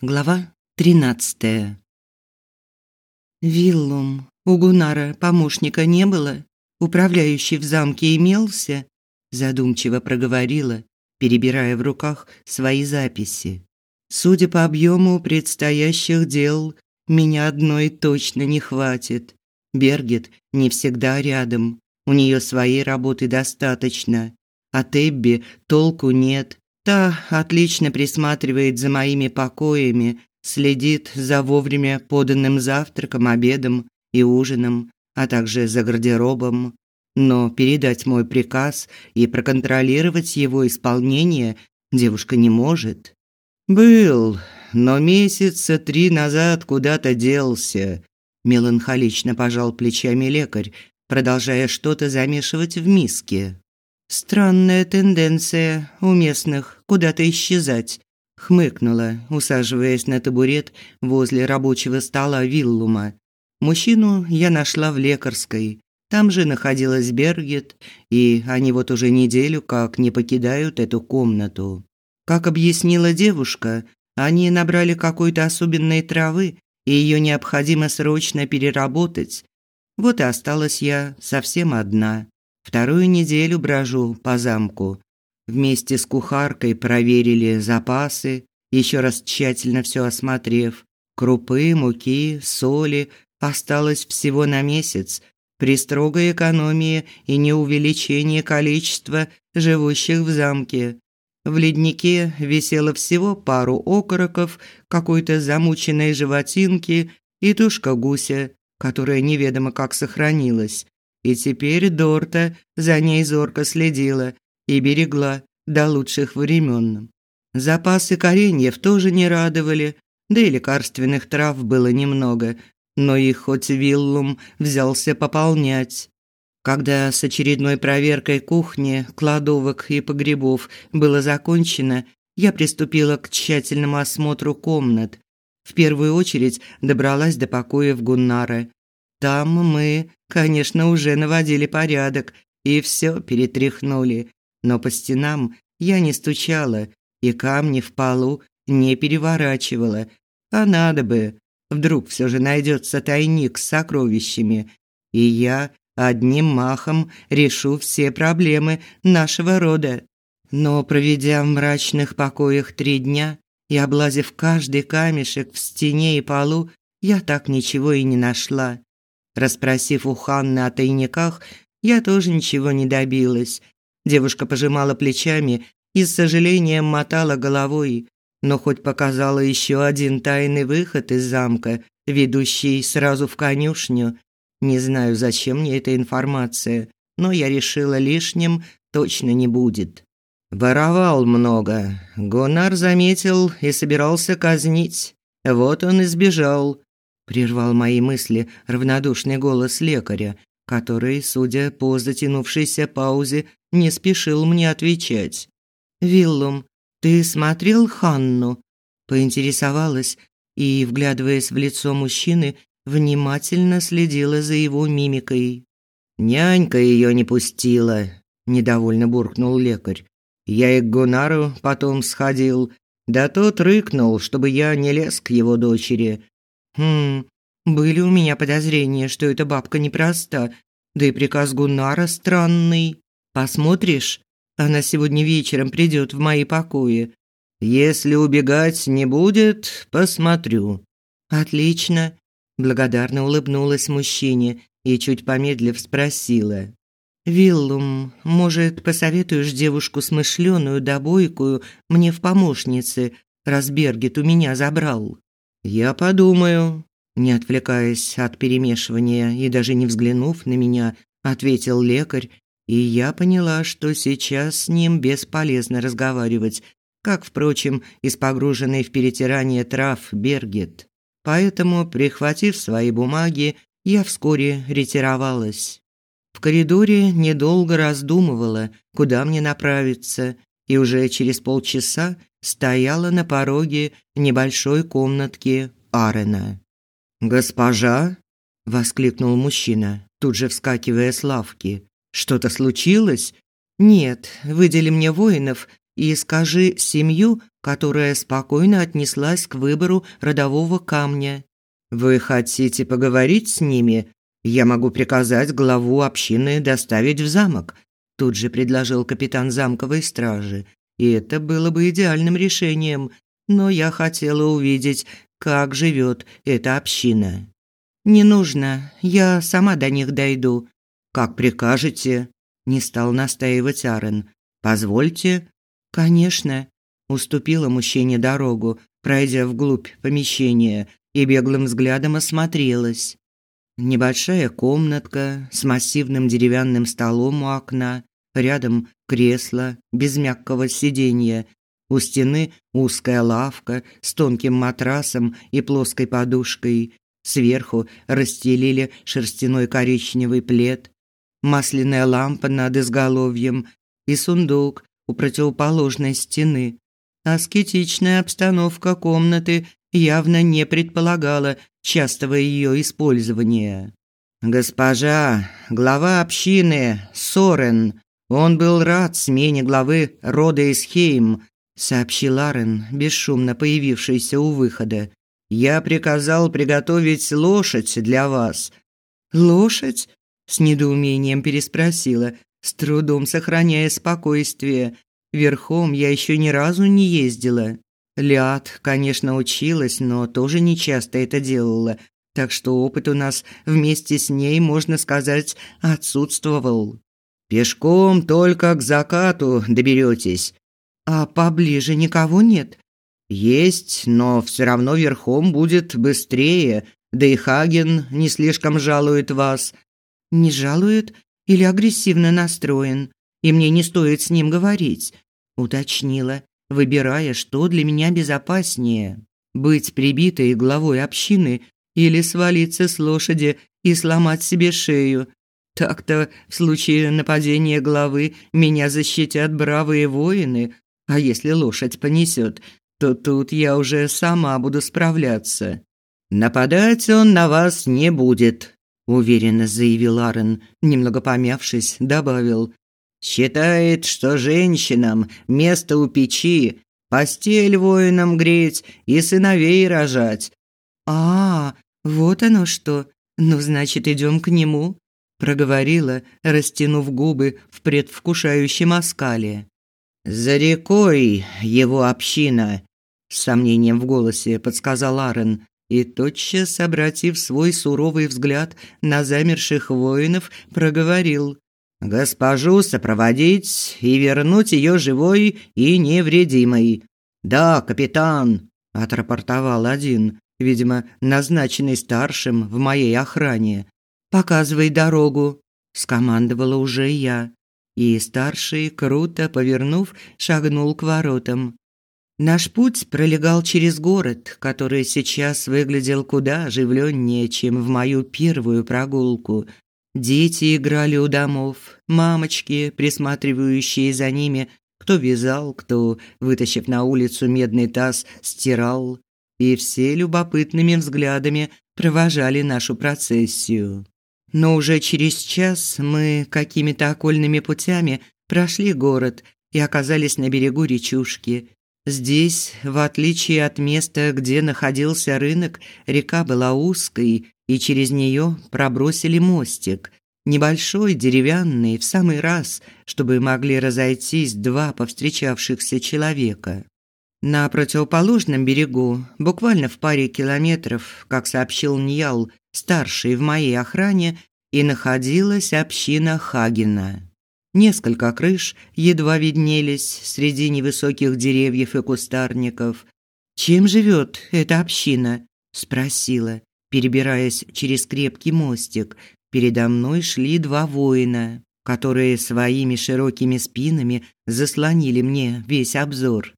Глава тринадцатая. Виллум, у Гунара помощника не было, управляющий в замке имелся, задумчиво проговорила, перебирая в руках свои записи. Судя по объему предстоящих дел, меня одной точно не хватит. Бергет не всегда рядом, у нее своей работы достаточно. От Эбби толку нет, Та отлично присматривает за моими покоями, следит за вовремя поданным завтраком, обедом и ужином, а также за гардеробом. Но передать мой приказ и проконтролировать его исполнение девушка не может. Был, но месяца три назад куда-то делся, меланхолично пожал плечами лекарь, продолжая что-то замешивать в миске. Странная тенденция у местных куда-то исчезать, хмыкнула, усаживаясь на табурет возле рабочего стола Виллума. Мужчину я нашла в лекарской. Там же находилась Бергет, и они вот уже неделю как не покидают эту комнату. Как объяснила девушка, они набрали какой-то особенной травы, и ее необходимо срочно переработать. Вот и осталась я совсем одна. Вторую неделю брожу по замку. Вместе с кухаркой проверили запасы, еще раз тщательно все осмотрев. Крупы, муки, соли осталось всего на месяц. При строгой экономии и неувеличении количества живущих в замке. В леднике висело всего пару окороков, какой-то замученной животинки и тушка гуся, которая неведомо как сохранилась. И теперь Дорта за ней зорко следила и берегла до лучших времен. Запасы кореньев тоже не радовали, да и лекарственных трав было немного, но их хоть Виллум взялся пополнять. Когда с очередной проверкой кухни, кладовок и погребов было закончено, я приступила к тщательному осмотру комнат. В первую очередь добралась до покоев Гуннара. Там мы, конечно, уже наводили порядок и все перетряхнули, но по стенам я не стучала и камни в полу не переворачивала. А надо бы, вдруг все же найдется тайник с сокровищами, и я одним махом решу все проблемы нашего рода. Но проведя в мрачных покоях три дня и облазив каждый камешек в стене и полу, я так ничего и не нашла. Расспросив у Ханны о тайниках, я тоже ничего не добилась. Девушка пожимала плечами и с сожалением мотала головой, но хоть показала еще один тайный выход из замка, ведущий сразу в конюшню. Не знаю, зачем мне эта информация, но я решила лишним точно не будет. Воровал много. Гонар заметил и собирался казнить. Вот он и сбежал прервал мои мысли равнодушный голос лекаря, который, судя по затянувшейся паузе, не спешил мне отвечать. Виллум, ты смотрел Ханну? поинтересовалась и, вглядываясь в лицо мужчины, внимательно следила за его мимикой. Нянька ее не пустила, недовольно буркнул лекарь. Я и к Гунару потом сходил, да тот рыкнул, чтобы я не лез к его дочери, Хм, были у меня подозрения, что эта бабка непроста, да и приказ Гуннара странный. Посмотришь, она сегодня вечером придет в мои покои. Если убегать не будет, посмотрю. Отлично, благодарно улыбнулась мужчине и чуть помедлив спросила: Виллум, может, посоветуешь девушку смышленую да бойкую мне в помощнице, раз Бергет у меня забрал? Я подумаю, не отвлекаясь от перемешивания и даже не взглянув на меня, ответил лекарь, и я поняла, что сейчас с ним бесполезно разговаривать, как, впрочем, и с погруженной в перетирание трав Бергет. Поэтому, прихватив свои бумаги, я вскоре ретировалась. В коридоре недолго раздумывала, куда мне направиться, и уже через полчаса стояла на пороге небольшой комнатки Арена. «Госпожа?» – воскликнул мужчина, тут же вскакивая с лавки. «Что-то случилось?» «Нет, выдели мне воинов и скажи семью которая спокойно отнеслась к выбору родового камня. «Вы хотите поговорить с ними? Я могу приказать главу общины доставить в замок», тут же предложил капитан замковой стражи. И это было бы идеальным решением, но я хотела увидеть, как живет эта община. «Не нужно, я сама до них дойду». «Как прикажете», – не стал настаивать Арен. «Позвольте». «Конечно», – уступила мужчине дорогу, пройдя вглубь помещения и беглым взглядом осмотрелась. Небольшая комнатка с массивным деревянным столом у окна, рядом кресло без мягкого сиденья, у стены узкая лавка с тонким матрасом и плоской подушкой, сверху расстелили шерстяной коричневый плед, масляная лампа над изголовьем и сундук у противоположной стены. Аскетичная обстановка комнаты явно не предполагала частого ее использования. Госпожа, глава общины Сорен, он был рад смене главы рода Исхейм, сообщил Арен, бесшумно появившийся у выхода. Я приказал приготовить лошадь для вас. Лошадь? с недоумением переспросила, с трудом сохраняя спокойствие. Верхом я еще ни разу не ездила. Лиад, конечно, училась, но тоже не часто это делала, так что опыт у нас вместе с ней, можно сказать, отсутствовал. Пешком только к закату доберетесь. А поближе никого нет? Есть, но все равно верхом будет быстрее. Да и Хаген не слишком жалует вас. Не жалует или агрессивно настроен, и мне не стоит с ним говорить, уточнила, выбирая, что для меня безопаснее: быть прибитой главой общины или свалиться с лошади и сломать себе шею. Так-то в случае нападения главы меня защитят бравые воины, а если лошадь понесет, то тут я уже сама буду справляться. Нападать он на вас не будет, уверенно заявил Арен, немного помявшись, добавил: Считает, что женщинам место у печи, постель воинам греть и сыновей рожать. А, вот оно что. Ну, значит, идем к нему, проговорила, растянув губы в предвкушающем оскале. За рекой его община, с сомнением в голосе подсказал Арен, и тотчас, обратив свой суровый взгляд на замерших воинов, проговорил: "Госпожу сопроводить и вернуть ее живой и невредимой". "Да, капитан", отрапортовал один, видимо, назначенный старшим в моей охране. "Показывай дорогу", скомандовала уже я и старший, круто повернув, шагнул к воротам. Наш путь пролегал через город, который сейчас выглядел куда оживленнее, чем в мою первую прогулку. Дети играли у домов, мамочки, присматривающие за ними, кто вязал, кто, вытащив на улицу медный таз, стирал, и все любопытными взглядами провожали нашу процессию. Но уже через час мы какими-то окольными путями прошли город и оказались на берегу речушки. Здесь, в отличие от места, где находился рынок, река была узкой, и через нее пробросили мостик, небольшой, деревянный, в самый раз, чтобы могли разойтись два повстречавшихся человека. На противоположном берегу, буквально в паре километров, как сообщил Ньял, старший в моей охране, и находилась община Хагена. Несколько крыш едва виднелись среди невысоких деревьев и кустарников. «Чем живет эта община?» – спросила, перебираясь через крепкий мостик. Передо мной шли два воина, которые своими широкими спинами заслонили мне весь обзор.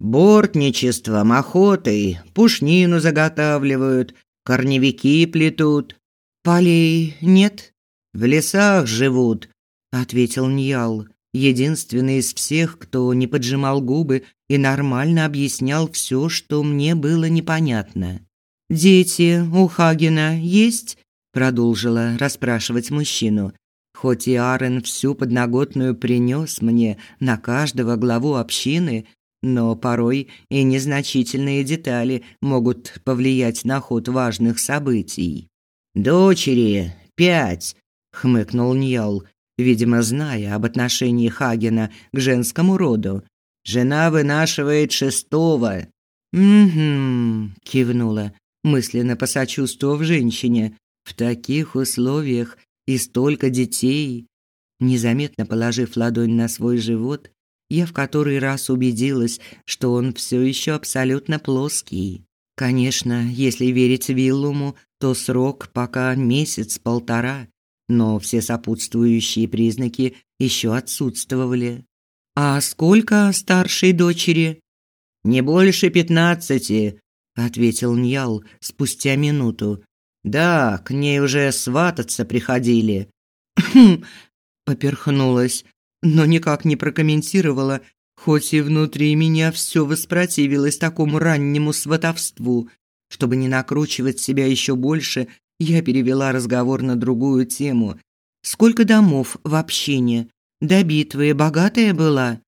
«Бортничеством, охотой, пушнину заготавливают, корневики плетут. Полей нет? В лесах живут, ответил Ньял, единственный из всех, кто не поджимал губы и нормально объяснял все, что мне было непонятно. Дети у Хагена есть? продолжила расспрашивать мужчину. Хоть и Арен всю подноготную принес мне на каждого главу общины, но порой и незначительные детали могут повлиять на ход важных событий. «Дочери, пять!» – хмыкнул Ньял, видимо, зная об отношении Хагена к женскому роду. «Жена вынашивает шестого». «Угу», – кивнула, мысленно посочувствовав женщине. «В таких условиях и столько детей». Незаметно положив ладонь на свой живот, я в который раз убедилась, что он все еще абсолютно плоский. Конечно, если верить Виллуму, то срок пока месяц-полтора, но все сопутствующие признаки еще отсутствовали. «А сколько старшей дочери?» «Не больше пятнадцати», – ответил Ньял спустя минуту. «Да, к ней уже свататься приходили». «Хм», – поперхнулась, но никак не прокомментировала, хоть и внутри меня все воспротивилось такому раннему сватовству. Чтобы не накручивать себя еще больше, я перевела разговор на другую тему. Сколько домов в общине? До битвы богатая была?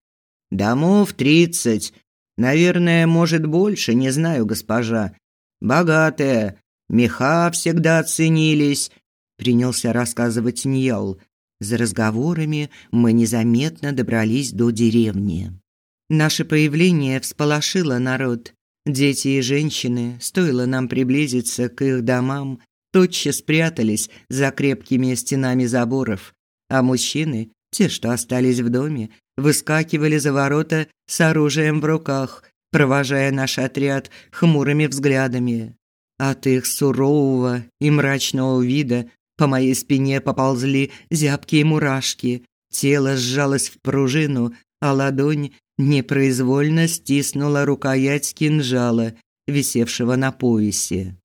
Домов тридцать. Наверное, может больше, не знаю, госпожа. Богатая. Меха всегда ценились, принялся рассказывать Ньял. За разговорами мы незаметно добрались до деревни. Наше появление всполошило народ. Дети и женщины, стоило нам приблизиться к их домам, тотчас спрятались за крепкими стенами заборов, а мужчины, те, что остались в доме, выскакивали за ворота с оружием в руках, провожая наш отряд хмурыми взглядами. От их сурового и мрачного вида по моей спине поползли зябкие мурашки, тело сжалось в пружину, а ладонь непроизвольно стиснула рукоять кинжала, висевшего на поясе.